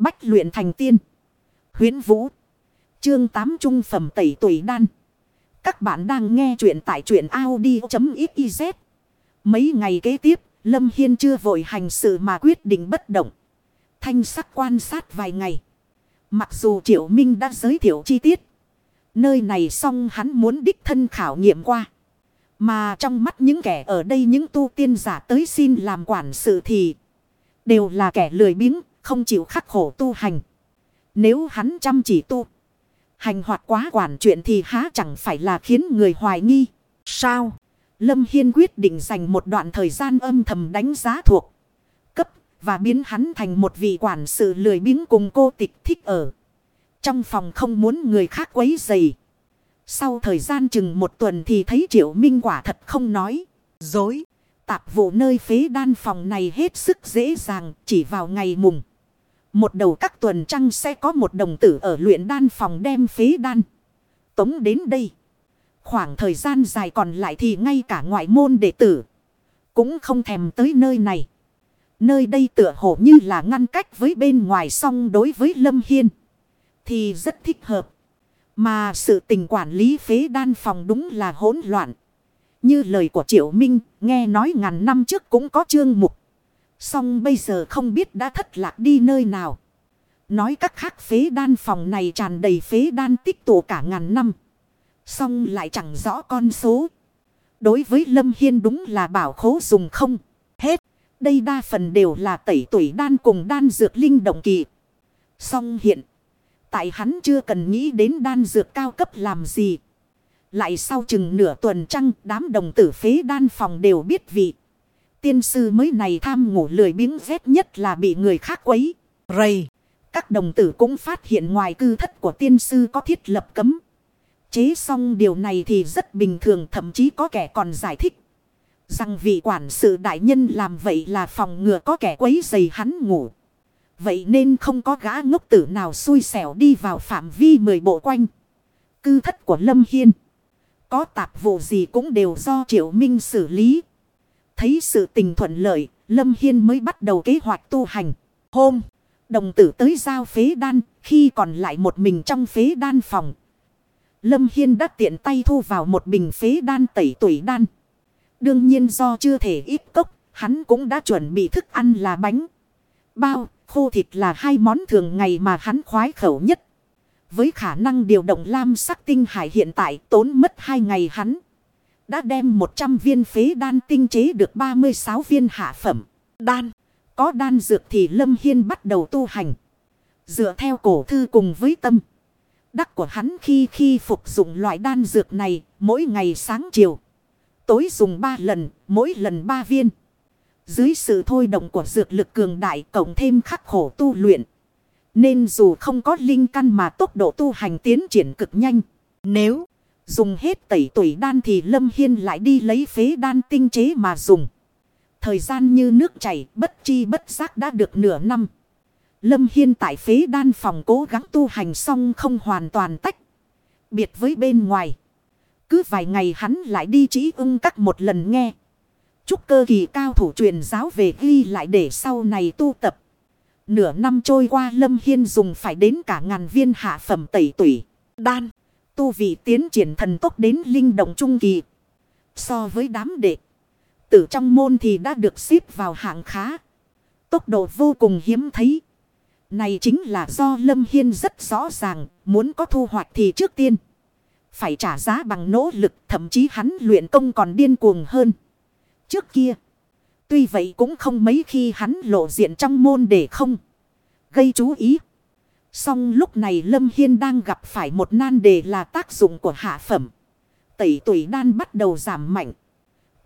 Bách luyện thành tiên. Huyến Vũ. Chương 8 Trung phẩm tẩy tuổi đan. Các bạn đang nghe truyện tại truyện Audi.xyz. Mấy ngày kế tiếp, Lâm Hiên chưa vội hành sự mà quyết định bất động. Thanh sắc quan sát vài ngày. Mặc dù Triệu Minh đã giới thiệu chi tiết. Nơi này xong hắn muốn đích thân khảo nghiệm qua. Mà trong mắt những kẻ ở đây những tu tiên giả tới xin làm quản sự thì đều là kẻ lười biếng, không chịu khắc khổ tu hành. Nếu hắn chăm chỉ tu, hành hoạt quá quản chuyện thì há chẳng phải là khiến người hoài nghi. Sao? Lâm Hiên quyết định dành một đoạn thời gian âm thầm đánh giá thuộc cấp và biến hắn thành một vị quản sự lười biếng cùng cô tịch thích ở. Trong phòng không muốn người khác quấy dày. Sau thời gian chừng một tuần thì thấy Triệu Minh quả thật không nói. Dối. Tạp vụ nơi phế đan phòng này hết sức dễ dàng chỉ vào ngày mùng. Một đầu các tuần trăng sẽ có một đồng tử ở luyện đan phòng đem phế đan. Tống đến đây. Khoảng thời gian dài còn lại thì ngay cả ngoại môn đệ tử. Cũng không thèm tới nơi này. Nơi đây tựa hồ như là ngăn cách với bên ngoài song đối với Lâm Hiên. Thì rất thích hợp. Mà sự tình quản lý phế đan phòng đúng là hỗn loạn. Như lời của Triệu Minh, nghe nói ngàn năm trước cũng có chương mục xong bây giờ không biết đã thất lạc đi nơi nào. Nói các khác phế đan phòng này tràn đầy phế đan tích tụ cả ngàn năm. xong lại chẳng rõ con số. Đối với Lâm Hiên đúng là bảo khố dùng không. Hết. Đây đa phần đều là tẩy tuổi đan cùng đan dược linh động kỳ. xong hiện. Tại hắn chưa cần nghĩ đến đan dược cao cấp làm gì. Lại sau chừng nửa tuần trăng, đám đồng tử phế đan phòng đều biết vị. Tiên sư mới này tham ngủ lười biếng ghét nhất là bị người khác quấy. Rầy. Các đồng tử cũng phát hiện ngoài cư thất của tiên sư có thiết lập cấm. Chế xong điều này thì rất bình thường, thậm chí có kẻ còn giải thích. Rằng vị quản sự đại nhân làm vậy là phòng ngừa có kẻ quấy dày hắn ngủ. Vậy nên không có gã ngốc tử nào xui xẻo đi vào phạm vi mười bộ quanh. Cư thất của Lâm Hiên. Có tạp vụ gì cũng đều do Triệu Minh xử lý. Thấy sự tình thuận lợi, Lâm Hiên mới bắt đầu kế hoạch tu hành. Hôm, đồng tử tới giao phế đan, khi còn lại một mình trong phế đan phòng. Lâm Hiên đã tiện tay thu vào một bình phế đan tẩy tuổi đan. Đương nhiên do chưa thể ít cốc, hắn cũng đã chuẩn bị thức ăn là bánh. Bao, khô thịt là hai món thường ngày mà hắn khoái khẩu nhất. Với khả năng điều động lam sắc tinh hải hiện tại tốn mất hai ngày hắn. Đã đem 100 viên phế đan tinh chế được 36 viên hạ phẩm. Đan. Có đan dược thì Lâm Hiên bắt đầu tu hành. Dựa theo cổ thư cùng với tâm. Đắc của hắn khi khi phục dụng loại đan dược này mỗi ngày sáng chiều. Tối dùng 3 lần, mỗi lần 3 viên. Dưới sự thôi động của dược lực cường đại cộng thêm khắc khổ tu luyện. Nên dù không có linh căn mà tốc độ tu hành tiến triển cực nhanh. Nếu dùng hết tẩy tuổi đan thì Lâm Hiên lại đi lấy phế đan tinh chế mà dùng. Thời gian như nước chảy bất chi bất giác đã được nửa năm. Lâm Hiên tại phế đan phòng cố gắng tu hành xong không hoàn toàn tách. Biệt với bên ngoài. Cứ vài ngày hắn lại đi chỉ ưng các một lần nghe. Chúc cơ kỳ cao thủ truyền giáo về ghi lại để sau này tu tập. Nửa năm trôi qua Lâm Hiên dùng phải đến cả ngàn viên hạ phẩm tẩy tủy, đan. Tu vị tiến triển thần tốc đến linh động trung kỳ. So với đám đệ. Tử trong môn thì đã được xếp vào hạng khá. Tốc độ vô cùng hiếm thấy. Này chính là do Lâm Hiên rất rõ ràng. Muốn có thu hoạch thì trước tiên. Phải trả giá bằng nỗ lực. Thậm chí hắn luyện công còn điên cuồng hơn. Trước kia. Tuy vậy cũng không mấy khi hắn lộ diện trong môn để không gây chú ý. Song lúc này Lâm Hiên đang gặp phải một nan đề là tác dụng của hạ phẩm. Tẩy tuổi đan bắt đầu giảm mạnh.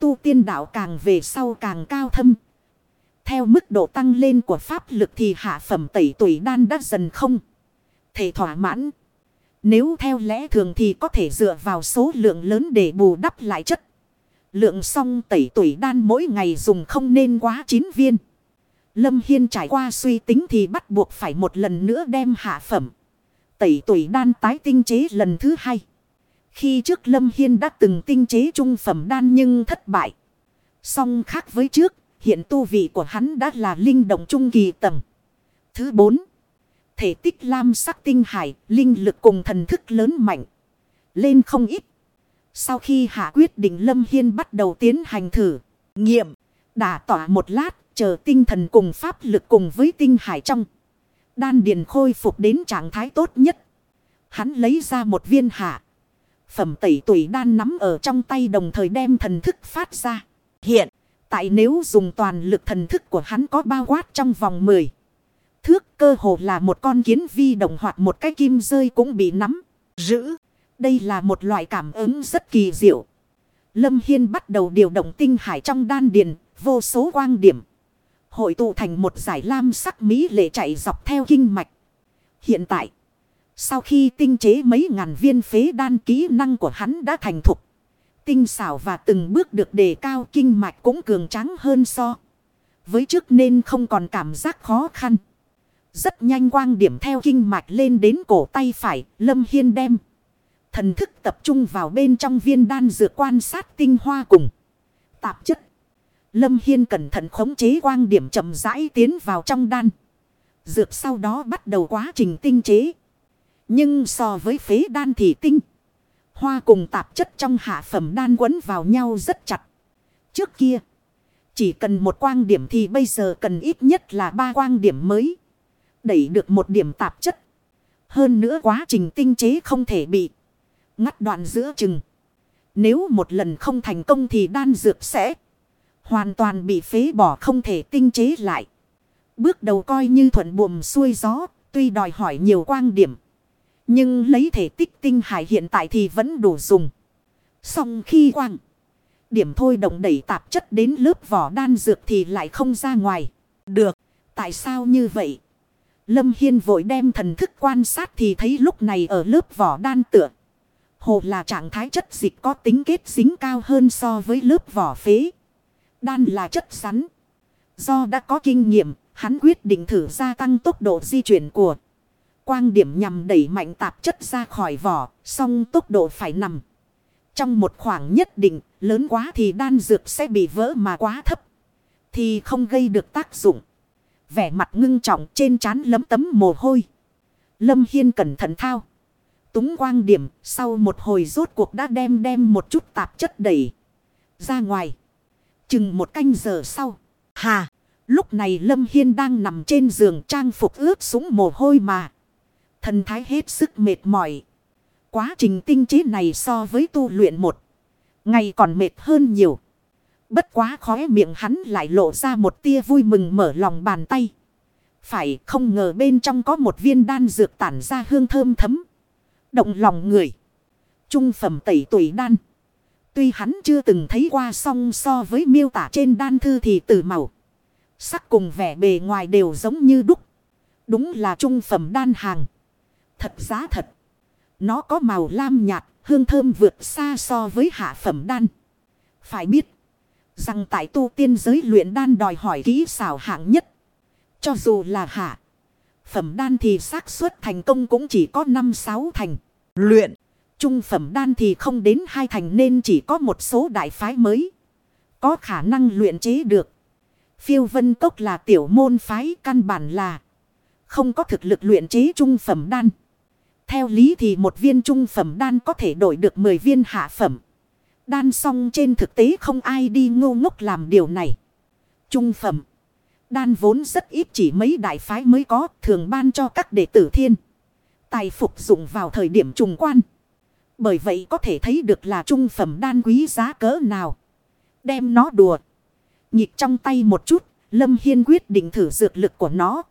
Tu tiên đạo càng về sau càng cao thâm. Theo mức độ tăng lên của pháp lực thì hạ phẩm tẩy tuổi đan đã dần không. Thể thỏa mãn. Nếu theo lẽ thường thì có thể dựa vào số lượng lớn để bù đắp lại chất. Lượng xong tẩy tuổi đan mỗi ngày dùng không nên quá 9 viên. Lâm Hiên trải qua suy tính thì bắt buộc phải một lần nữa đem hạ phẩm. Tẩy tuổi đan tái tinh chế lần thứ hai. Khi trước Lâm Hiên đã từng tinh chế trung phẩm đan nhưng thất bại. Song khác với trước, hiện tu vị của hắn đã là linh động trung kỳ tầng. Thứ bốn Thể tích lam sắc tinh hải, linh lực cùng thần thức lớn mạnh. Lên không ít. Sau khi hạ quyết định Lâm Hiên bắt đầu tiến hành thử, nghiệm, đả tỏa một lát, chờ tinh thần cùng pháp lực cùng với tinh hải trong. Đan điền khôi phục đến trạng thái tốt nhất. Hắn lấy ra một viên hạ. Phẩm tẩy tuổi đan nắm ở trong tay đồng thời đem thần thức phát ra. Hiện, tại nếu dùng toàn lực thần thức của hắn có bao quát trong vòng 10. Thước cơ hồ là một con kiến vi động hoạt một cái kim rơi cũng bị nắm, giữ. Đây là một loại cảm ứng rất kỳ diệu. Lâm Hiên bắt đầu điều động tinh hải trong đan điền, vô số quang điểm. Hội tụ thành một giải lam sắc mỹ lệ chạy dọc theo kinh mạch. Hiện tại, sau khi tinh chế mấy ngàn viên phế đan kỹ năng của hắn đã thành thục. Tinh xảo và từng bước được đề cao kinh mạch cũng cường tráng hơn so. Với trước nên không còn cảm giác khó khăn. Rất nhanh quang điểm theo kinh mạch lên đến cổ tay phải, Lâm Hiên đem. Thần thức tập trung vào bên trong viên đan dược quan sát tinh hoa cùng. Tạp chất. Lâm Hiên cẩn thận khống chế quang điểm chậm rãi tiến vào trong đan. Dược sau đó bắt đầu quá trình tinh chế. Nhưng so với phế đan thì tinh. Hoa cùng tạp chất trong hạ phẩm đan quấn vào nhau rất chặt. Trước kia. Chỉ cần một quang điểm thì bây giờ cần ít nhất là ba quang điểm mới. Đẩy được một điểm tạp chất. Hơn nữa quá trình tinh chế không thể bị ngắt đoạn giữa chừng. Nếu một lần không thành công thì đan dược sẽ hoàn toàn bị phế bỏ không thể tinh chế lại. Bước đầu coi như thuận buồm xuôi gió, tuy đòi hỏi nhiều quang điểm. Nhưng lấy thể tích tinh hải hiện tại thì vẫn đủ dùng. Xong khi quang điểm thôi động đẩy tạp chất đến lớp vỏ đan dược thì lại không ra ngoài. Được, tại sao như vậy? Lâm Hiên vội đem thần thức quan sát thì thấy lúc này ở lớp vỏ đan tựa. Hồ là trạng thái chất dịch có tính kết dính cao hơn so với lớp vỏ phế. Đan là chất rắn. Do đã có kinh nghiệm, hắn quyết định thử gia tăng tốc độ di chuyển của quang điểm nhằm đẩy mạnh tạp chất ra khỏi vỏ, song tốc độ phải nằm. Trong một khoảng nhất định, lớn quá thì đan dược sẽ bị vỡ mà quá thấp. Thì không gây được tác dụng. Vẻ mặt ngưng trọng trên trán lấm tấm mồ hôi. Lâm Hiên cẩn thận thao túng quang điểm, sau một hồi rốt cuộc đã đem đem một chút tạp chất đẩy ra ngoài. Chừng một canh giờ sau, hà, lúc này Lâm Hiên đang nằm trên giường trang phục ướt súng mồ hôi mà. Thần thái hết sức mệt mỏi. Quá trình tinh chế này so với tu luyện một ngày còn mệt hơn nhiều. Bất quá khóe miệng hắn lại lộ ra một tia vui mừng mở lòng bàn tay. Phải không ngờ bên trong có một viên đan dược tản ra hương thơm thấm động lòng người. Trung phẩm tẩy tuổi đan. Tuy hắn chưa từng thấy qua song so với miêu tả trên đan thư thì từ màu. Sắc cùng vẻ bề ngoài đều giống như đúc. Đúng là trung phẩm đan hàng. Thật giá thật. Nó có màu lam nhạt, hương thơm vượt xa so với hạ phẩm đan. Phải biết. Rằng tại tu tiên giới luyện đan đòi hỏi kỹ xảo hạng nhất. Cho dù là hạ. Phẩm đan thì xác suất thành công cũng chỉ có 5-6 thành. Luyện. Trung phẩm đan thì không đến hai thành nên chỉ có một số đại phái mới. Có khả năng luyện chế được. Phiêu vân cốc là tiểu môn phái, căn bản là. Không có thực lực luyện chế trung phẩm đan. Theo lý thì một viên trung phẩm đan có thể đổi được 10 viên hạ phẩm. Đan xong trên thực tế không ai đi ngô ngốc làm điều này. Trung phẩm. Đan vốn rất ít chỉ mấy đại phái mới có, thường ban cho các đệ tử thiên tài phục dụng vào thời điểm trùng quan. Bởi vậy có thể thấy được là trung phẩm đan quý giá cỡ nào. Đem nó đùa. Nhịp trong tay một chút, Lâm Hiên quyết định thử dược lực của nó.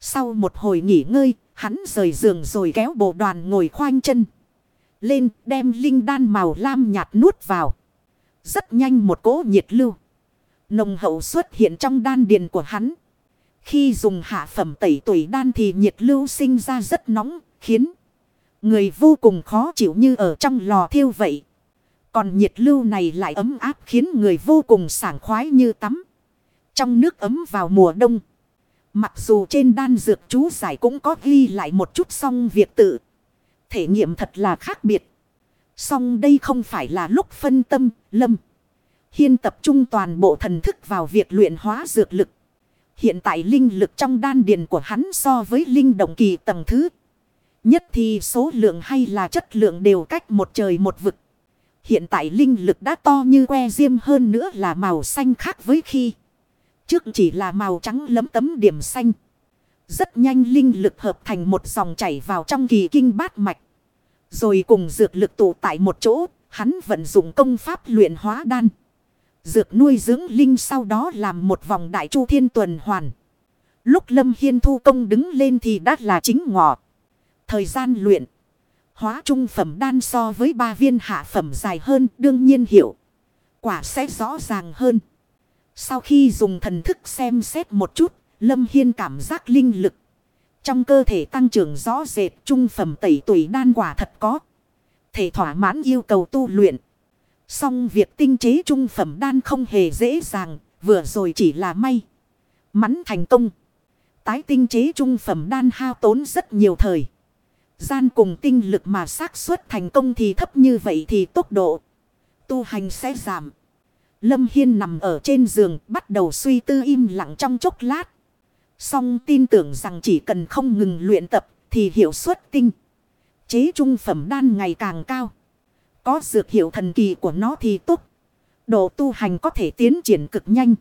Sau một hồi nghỉ ngơi, hắn rời giường rồi kéo bộ đoàn ngồi khoanh chân. Lên đem linh đan màu lam nhạt nuốt vào. Rất nhanh một cỗ nhiệt lưu. Nồng hậu xuất hiện trong đan điền của hắn. Khi dùng hạ phẩm tẩy tuổi đan thì nhiệt lưu sinh ra rất nóng, Khiến người vô cùng khó chịu như ở trong lò thiêu vậy. Còn nhiệt lưu này lại ấm áp khiến người vô cùng sảng khoái như tắm. Trong nước ấm vào mùa đông. Mặc dù trên đan dược chú giải cũng có ghi lại một chút song việc tự. Thể nghiệm thật là khác biệt. Song đây không phải là lúc phân tâm, lâm. Hiên tập trung toàn bộ thần thức vào việc luyện hóa dược lực. Hiện tại linh lực trong đan điền của hắn so với linh động kỳ tầng thứ. Nhất thì số lượng hay là chất lượng đều cách một trời một vực. Hiện tại linh lực đã to như que diêm hơn nữa là màu xanh khác với khi. Trước chỉ là màu trắng lấm tấm điểm xanh. Rất nhanh linh lực hợp thành một dòng chảy vào trong kỳ kinh bát mạch. Rồi cùng dược lực tụ tại một chỗ, hắn vận dụng công pháp luyện hóa đan. Dược nuôi dưỡng linh sau đó làm một vòng đại chu thiên tuần hoàn. Lúc Lâm Hiên thu công đứng lên thì đã là chính ngọ. Thời gian luyện. Hóa trung phẩm đan so với ba viên hạ phẩm dài hơn đương nhiên hiểu. Quả sẽ rõ ràng hơn. Sau khi dùng thần thức xem xét một chút, Lâm Hiên cảm giác linh lực. Trong cơ thể tăng trưởng rõ rệt trung phẩm tẩy tuổi đan quả thật có. Thể thỏa mãn yêu cầu tu luyện. Song việc tinh chế trung phẩm đan không hề dễ dàng, vừa rồi chỉ là may. Mắn thành công. Tái tinh chế trung phẩm đan hao tốn rất nhiều thời. Gian cùng tinh lực mà xác suất thành công thì thấp như vậy thì tốc độ tu hành sẽ giảm. Lâm Hiên nằm ở trên giường, bắt đầu suy tư im lặng trong chốc lát. Song tin tưởng rằng chỉ cần không ngừng luyện tập thì hiệu suất tinh. Chế trung phẩm đan ngày càng cao. Có dược hiệu thần kỳ của nó thì tốt. Độ tu hành có thể tiến triển cực nhanh.